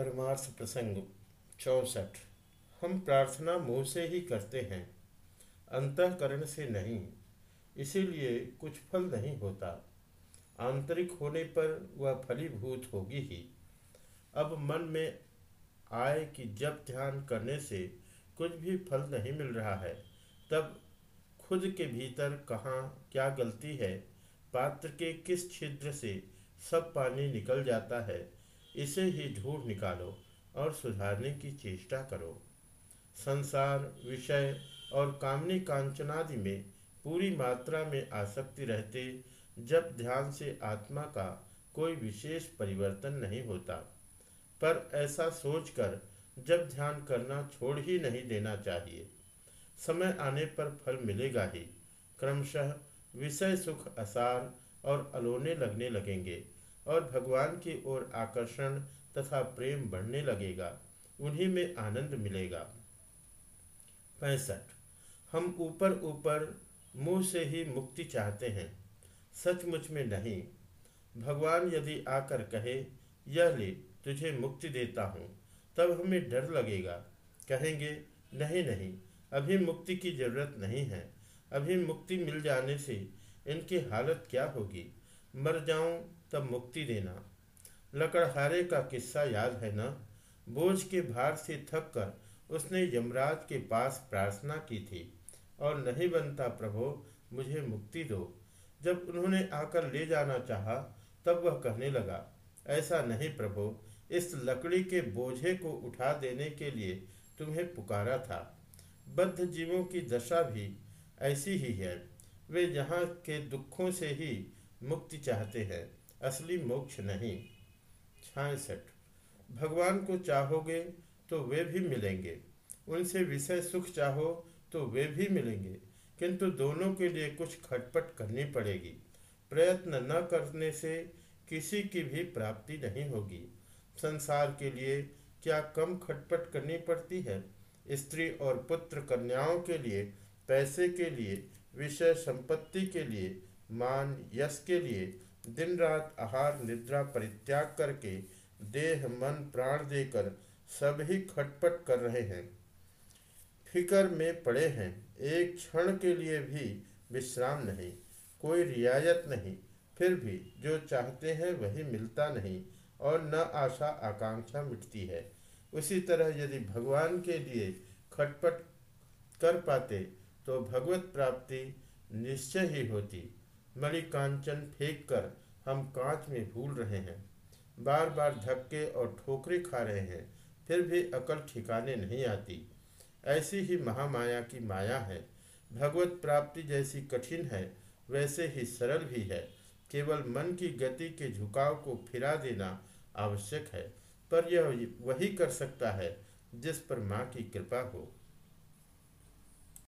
परमार्थ प्रसंग, चौसठ। हम प्रार्थना मुँह से ही करते हैं, अंतकरण से नहीं, इसीलिए कुछ फल नहीं होता। आंतरिक होने पर वह फलीभूत होगी ही। अब मन में आए कि जब ध्यान करने से कुछ भी फल नहीं मिल रहा है, तब खुद के भीतर कहाँ क्या गलती है, पात्र के किस छिद्र से सब पानी निकल जाता है इसे ही ढूंढ निकालो और सुधारने की चेष्टा करो। संसार, विषय और कामनी कांचनादि में पूरी मात्रा में आसक्ति रहते जब ध्यान से आत्मा का कोई विशेष परिवर्तन नहीं होता। पर ऐसा सोचकर जब ध्यान करना छोड़ ही नहीं देना चाहिए। समय आने पर फल मिलेगा ही। क्रमशः विषय सुख असार और अलोने लगने लगेंगे। और भगवान की ओर आकर्षण तथा प्रेम बढ़ने लगेगा, उन्हीं में आनंद मिलेगा। पैंसठ। हम ऊपर ऊपर मुँह से ही मुक्ति चाहते हैं। सचमुच में नहीं। भगवान यदि आकर कहे, यह ले, तुझे मुक्ति देता हूँ, तब हमें डर लगेगा। कहेंगे, नहीं नहीं, अभी मुक्ति की ज़रूरत नहीं है। अभी मुक्ति मिल जाने से इनकी हालत क्या होगी? मर जाऊँ तब मुक्ति देना। लकड़हारे का किस्सा याद है ना? बोझ के भार से थक कर उसने यमराज के पास प्रार्थना की थी, और नहीं बनता प्रभो, मुझे मुक्ति दो। जब उन्होंने आकर ले जाना चाहा, तब वह कहने लगा, ऐसा नहीं प्रभो, इस लकड़ी के बोझे को उठा देने के लिए तुम्हें पुकारा था। बद्ध जीवों की दशा भी ऐसी ही है। वे यहाँ के दुखों से ही मुक्ति चाहते हैं, असली मोक्ष नहीं। छियासठ भगवान को चाहोगे तो वे भी मिलेंगे। उनसे विषय सुख चाहो तो वे भी मिलेंगे। किंतु दोनों के लिए कुछ खटपट करनी पड़ेगी। प्रयत्न न करने से किसी की भी प्राप्ति नहीं होगी। संसार के लिए क्या कम खटपट करनी पड़ती है? स्त्री और पुत्र कन्याओं के लिए, पैसे के लिए, विषय संपत्ति के लिए मान यश के लिए दिन रात आहार निद्रा परित्याग करके देह, मन, प्राण देकर सभी खटपट कर रहे हैं। फिकर में पड़े हैं। एक क्षण के लिए भी विश्राम नहीं, कोई रियायत नहीं। फिर भी जो चाहते हैं वही मिलता नहीं और न आशा आकांक्षा मिटती है। उसी तरह यदि भगवान के लिए खटपट कर पाते तो भगवत प्राप्ति निश्चय ही होती। मणिकांचन फेंक कर हम कांच में भूल रहे हैं। बार बार धक्के और ठोकरे खा रहे हैं, फिर भी अकल ठिकाने नहीं आती। ऐसी ही महामाया की माया है। भगवत प्राप्ति जैसी कठिन है, वैसे ही सरल भी है। केवल मन की गति के झुकाव को फिरा देना आवश्यक है, पर यह वही कर सकता है जिस पर माँ की कृपा हो।